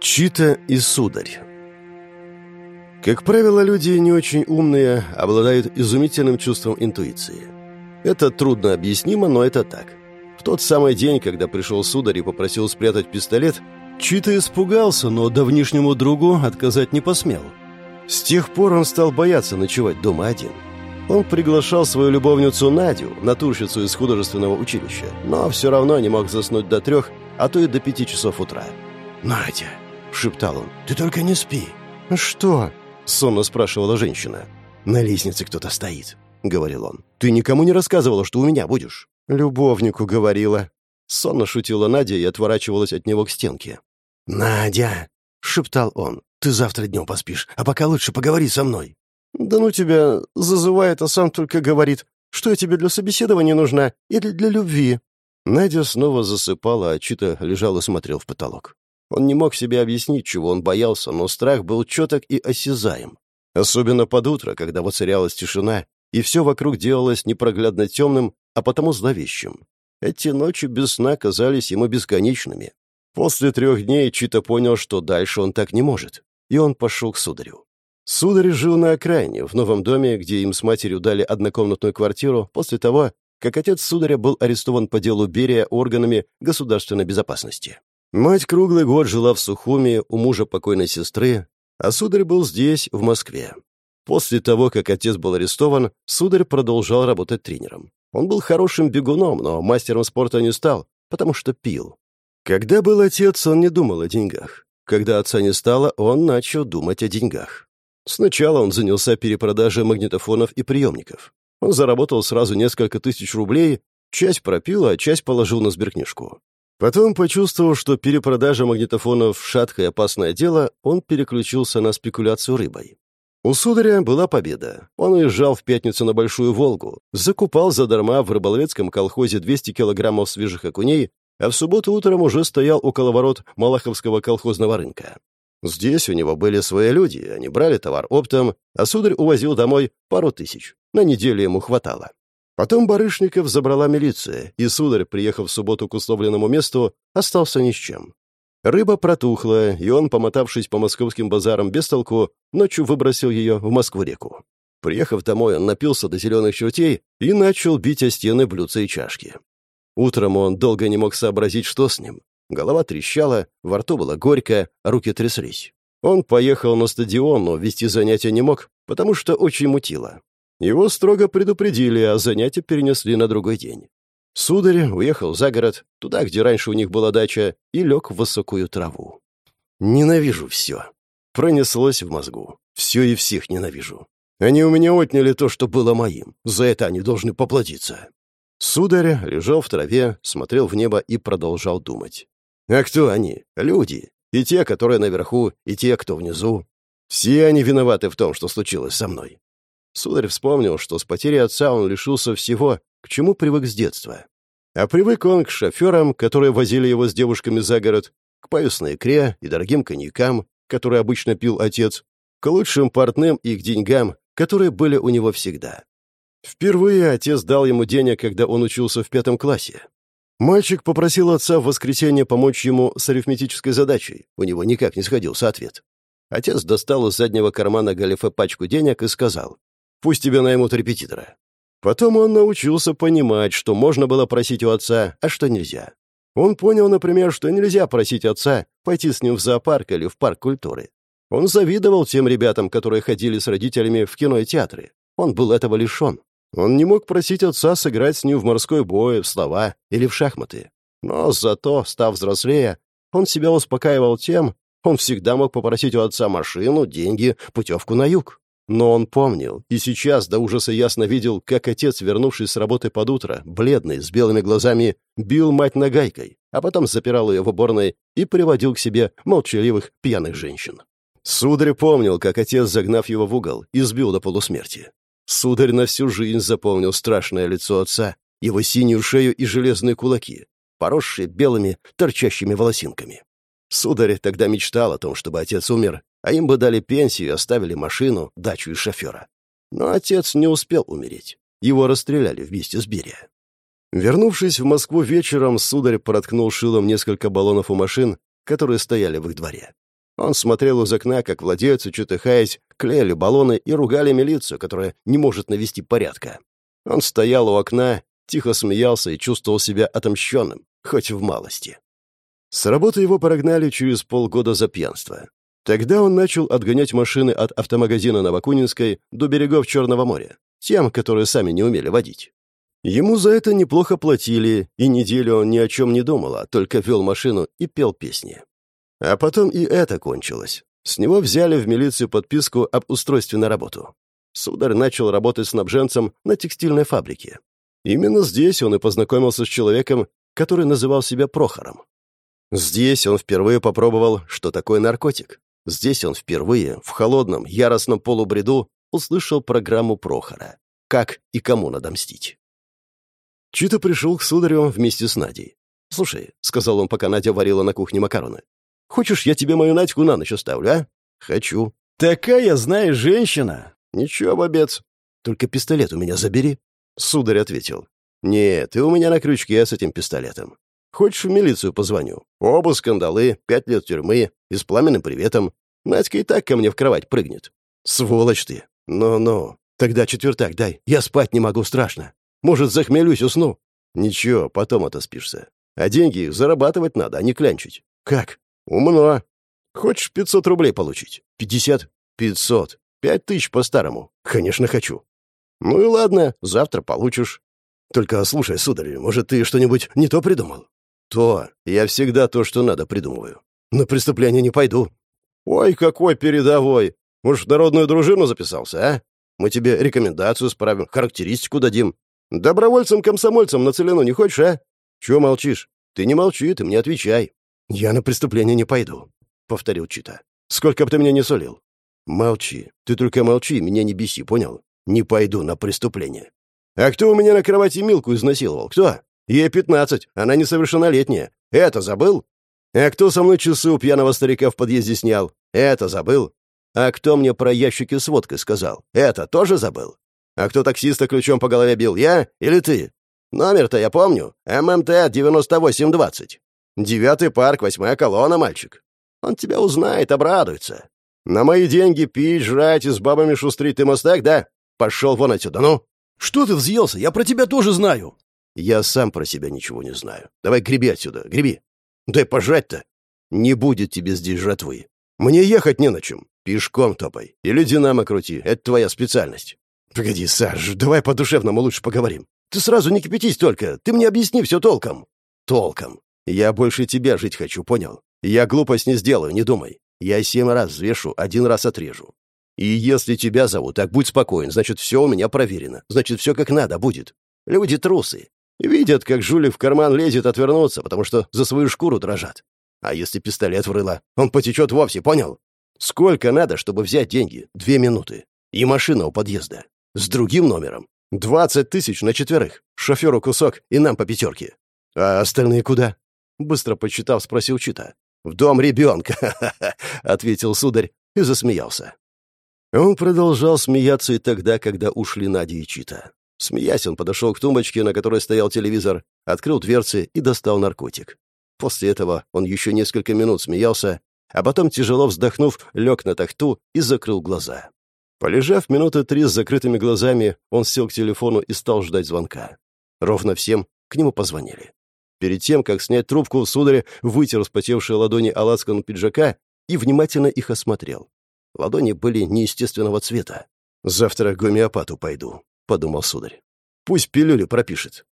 Чита и сударь. Как правило, люди не очень умные обладают изумительным чувством интуиции. Это трудно объяснимо, но это так. В тот самый день, когда пришел сударь и попросил спрятать пистолет, Чита испугался, но давнишнему другу отказать не посмел. С тех пор он стал бояться ночевать дома один. Он приглашал свою любовницу Надю, натурщицу из художественного училища, но все равно не мог заснуть до трех, а то и до пяти часов утра. «Надя, — шептал он. «Ты только не спи». «Что?» — сонно спрашивала женщина. «На лестнице кто-то стоит», — говорил он. «Ты никому не рассказывала, что у меня будешь?» «Любовнику говорила». Сонно шутила Надя и отворачивалась от него к стенке. «Надя!» — шептал он. «Ты завтра днем поспишь, а пока лучше поговори со мной». «Да ну тебя зазывает, а сам только говорит, что я тебе для собеседования нужна или для любви». Надя снова засыпала, а Чита лежал и смотрел в потолок. Он не мог себе объяснить, чего он боялся, но страх был четок и осязаем. Особенно под утро, когда воцарялась тишина, и все вокруг делалось непроглядно темным, а потому зловещим. Эти ночи без сна казались ему бесконечными. После трех дней Чита понял, что дальше он так не может, и он пошел к сударю. Сударь жил на окраине, в новом доме, где им с матерью дали однокомнатную квартиру после того, как отец сударя был арестован по делу Берия органами государственной безопасности. Мать круглый год жила в Сухуми у мужа покойной сестры, а сударь был здесь, в Москве. После того, как отец был арестован, сударь продолжал работать тренером. Он был хорошим бегуном, но мастером спорта не стал, потому что пил. Когда был отец, он не думал о деньгах. Когда отца не стало, он начал думать о деньгах. Сначала он занялся перепродажей магнитофонов и приемников. Он заработал сразу несколько тысяч рублей, часть пропил, а часть положил на сберкнижку. Потом, почувствовав, что перепродажа магнитофонов — шаткое опасное дело, он переключился на спекуляцию рыбой. У сударя была победа. Он уезжал в пятницу на Большую Волгу, закупал задарма в рыболовецком колхозе 200 килограммов свежих окуней, а в субботу утром уже стоял около ворот Малаховского колхозного рынка. Здесь у него были свои люди, они брали товар оптом, а сударь увозил домой пару тысяч. На неделю ему хватало. Потом Барышников забрала милиция, и сударь, приехав в субботу к условленному месту, остался ни с чем. Рыба протухла, и он, помотавшись по московским базарам без толку, ночью выбросил ее в Москву-реку. Приехав домой, он напился до зеленых чертей и начал бить о стены блюдца и чашки. Утром он долго не мог сообразить, что с ним. Голова трещала, во рту было горько, руки тряслись. Он поехал на стадион, но вести занятия не мог, потому что очень мутило. Его строго предупредили, а занятия перенесли на другой день. Сударь уехал за город, туда, где раньше у них была дача, и лег в высокую траву. «Ненавижу все». Пронеслось в мозгу. «Все и всех ненавижу. Они у меня отняли то, что было моим. За это они должны поплатиться». Сударь лежал в траве, смотрел в небо и продолжал думать. «А кто они? Люди. И те, которые наверху, и те, кто внизу. Все они виноваты в том, что случилось со мной. Сударь вспомнил, что с потерей отца он лишился всего, к чему привык с детства. А привык он к шоферам, которые возили его с девушками за город, к поясной икре и дорогим коньякам, которые обычно пил отец, к лучшим портным и к деньгам, которые были у него всегда. Впервые отец дал ему денег, когда он учился в пятом классе. Мальчик попросил отца в воскресенье помочь ему с арифметической задачей. У него никак не сходился ответ. Отец достал из заднего кармана галифе пачку денег и сказал, Пусть тебя наймут репетитора». Потом он научился понимать, что можно было просить у отца, а что нельзя. Он понял, например, что нельзя просить отца пойти с ним в зоопарк или в парк культуры. Он завидовал тем ребятам, которые ходили с родителями в кино и театры. Он был этого лишен. Он не мог просить отца сыграть с ним в морской бой, в слова или в шахматы. Но зато, став взрослее, он себя успокаивал тем, он всегда мог попросить у отца машину, деньги, путевку на юг. Но он помнил, и сейчас до ужаса ясно видел, как отец, вернувшись с работы под утро, бледный, с белыми глазами, бил мать нагайкой, а потом запирал ее в уборной и приводил к себе молчаливых пьяных женщин. Сударь помнил, как отец, загнав его в угол, избил до полусмерти. Сударь на всю жизнь запомнил страшное лицо отца, его синюю шею и железные кулаки, поросшие белыми, торчащими волосинками. Сударь тогда мечтал о том, чтобы отец умер, а им бы дали пенсию оставили машину, дачу и шофера. Но отец не успел умереть. Его расстреляли вместе с Берия. Вернувшись в Москву вечером, сударь проткнул шилом несколько баллонов у машин, которые стояли в их дворе. Он смотрел из окна, как владельцы, чутыхаясь, клеили баллоны и ругали милицию, которая не может навести порядка. Он стоял у окна, тихо смеялся и чувствовал себя отомщенным, хоть в малости. С работы его прогнали через полгода за пьянство. Тогда он начал отгонять машины от автомагазина Новокунинской до берегов Черного моря, тем, которые сами не умели водить. Ему за это неплохо платили, и неделю он ни о чем не думал, а только вел машину и пел песни. А потом и это кончилось. С него взяли в милицию подписку об устройстве на работу. Сударь начал работать снабженцем на текстильной фабрике. Именно здесь он и познакомился с человеком, который называл себя Прохором. Здесь он впервые попробовал, что такое наркотик. Здесь он впервые, в холодном, яростном полубреду, услышал программу Прохора. Как и кому надо мстить. Чита пришел к сударю вместе с Надей. «Слушай», — сказал он, пока Надя варила на кухне макароны, «хочешь, я тебе мою Надьку на ночь оставлю, а?» «Хочу». «Такая, знаешь, женщина!» «Ничего, бобец. Только пистолет у меня забери». Сударь ответил. «Нет, ты у меня на крючке с этим пистолетом. Хочешь, в милицию позвоню? Оба скандалы, пять лет тюрьмы и с пламенным приветом. Надька и так ко мне в кровать прыгнет. Сволочь ты. Ну-ну. Тогда четвертак дай. Я спать не могу, страшно. Может, захмелюсь, усну. Ничего, потом отоспишься. А деньги зарабатывать надо, а не клянчить. Как? Умно. Хочешь 500 рублей получить? 50? 500. Пять тысяч по-старому. Конечно, хочу. Ну и ладно, завтра получишь. Только слушай, сударь, может, ты что-нибудь не то придумал? То. Я всегда то, что надо, придумываю. На преступление не пойду. Ой, какой передовой. Может, в народную дружину записался, а? Мы тебе рекомендацию справим, характеристику дадим. Добровольцам-комсомольцам на целину не хочешь, а? Чего молчишь? Ты не молчи, ты мне отвечай. Я на преступление не пойду, — повторил Чита. Сколько бы ты меня не солил. Молчи. Ты только молчи, меня не беси, понял? Не пойду на преступление. А кто у меня на кровати Милку изнасиловал? Кто? Ей пятнадцать, она несовершеннолетняя. Это забыл? А кто со мной часы у пьяного старика в подъезде снял? Это забыл? А кто мне про ящики с водкой сказал? Это тоже забыл? А кто таксиста ключом по голове бил, я или ты? Номер-то я помню. ММТ 9820. Девятый парк, восьмая колонна, мальчик. Он тебя узнает, обрадуется. На мои деньги пить, жрать и с бабами шустрить ты мостак, да? Пошел вон отсюда, ну!» «Что ты взъелся? Я про тебя тоже знаю!» Я сам про себя ничего не знаю. Давай греби отсюда, греби. Дай пожать-то. Не будет тебе здесь жатвы. Мне ехать не на чем. Пешком топай. Или динамо крути. Это твоя специальность. Погоди, Саш, давай по-душевному лучше поговорим. Ты сразу не кипятись только. Ты мне объясни все толком. Толком. Я больше тебя жить хочу, понял? Я глупость не сделаю, не думай. Я семь раз взвешу, один раз отрежу. И если тебя зовут, так будь спокоен, значит, все у меня проверено. Значит, все как надо будет. Люди трусы. Видят, как жулик в карман лезет отвернуться, потому что за свою шкуру дрожат. А если пистолет врыло, он потечет вовсе, понял? Сколько надо, чтобы взять деньги? Две минуты. И машина у подъезда. С другим номером. Двадцать тысяч на четверых. Шоферу кусок и нам по пятерке. А остальные куда? Быстро почитав, спросил Чита. «В дом ребенка», — ответил сударь и засмеялся. Он продолжал смеяться и тогда, когда ушли Надя и Чита. Смеясь, он подошел к тумбочке, на которой стоял телевизор, открыл дверцы и достал наркотик. После этого он еще несколько минут смеялся, а потом, тяжело вздохнув, лег на тахту и закрыл глаза. Полежав минуты три с закрытыми глазами, он сел к телефону и стал ждать звонка. Ровно всем к нему позвонили. Перед тем, как снять трубку, сударь вытер вспотевшие ладони алацкану пиджака и внимательно их осмотрел. Ладони были неестественного цвета. «Завтра к гомеопату пойду», подумал сударь. Пусть пилюли пропишет.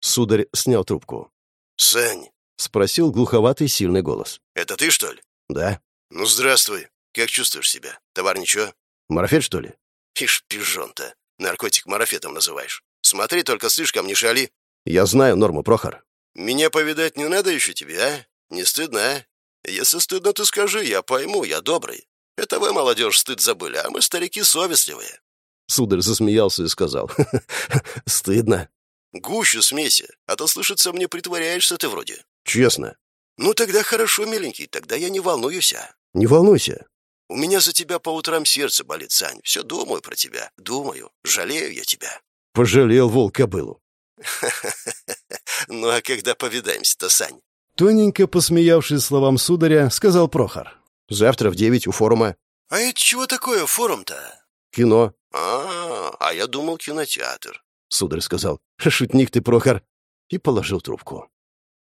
Сударь снял трубку. «Сань?» — спросил глуховатый сильный голос. «Это ты, что ли?» «Да». «Ну, здравствуй. Как чувствуешь себя? Товар ничего?» «Марафет, что ли?» «Ишь, пижон-то. Наркотик марафетом называешь. Смотри, только слишком не шали». «Я знаю норму, Прохор». «Меня повидать не надо еще тебе, а? Не стыдно, а? Если стыдно, ты скажи, я пойму, я добрый. Это вы, молодежь, стыд забыли, а мы, старики, совестливые. Сударь засмеялся и сказал. «Стыдно». «Гущу смеси, а то, слышится, мне притворяешься ты вроде». «Честно». «Ну тогда хорошо, миленький, тогда я не волнуюсь, а». «Не волнуйся». «У меня за тебя по утрам сердце болит, Сань. Все думаю про тебя. Думаю. Жалею я тебя». «Пожалел волк кобылу». «Ну а когда повидаемся-то, Сань?» Тоненько посмеявшись словам сударя, сказал Прохор. Завтра в девять у форума. А это чего такое форум-то? Кино. А, а я думал кинотеатр. Сударь сказал. Шутник ты, Прохор. И положил трубку.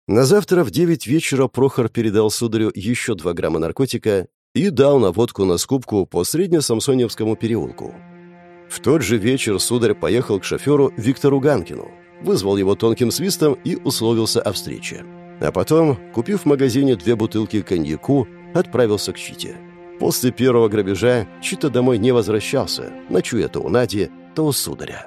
На завтра в девять вечера Прохор передал сударю еще два грамма наркотика и дал наводку на скупку по Среднесамсоневскому переулку. В тот же вечер сударь поехал к шоферу Виктору Ганкину, вызвал его тонким свистом и условился о встрече. А потом, купив в магазине две бутылки коньяку, отправился к Чите. После первого грабежа Чита домой не возвращался, ночуя то у Нади, то у сударя.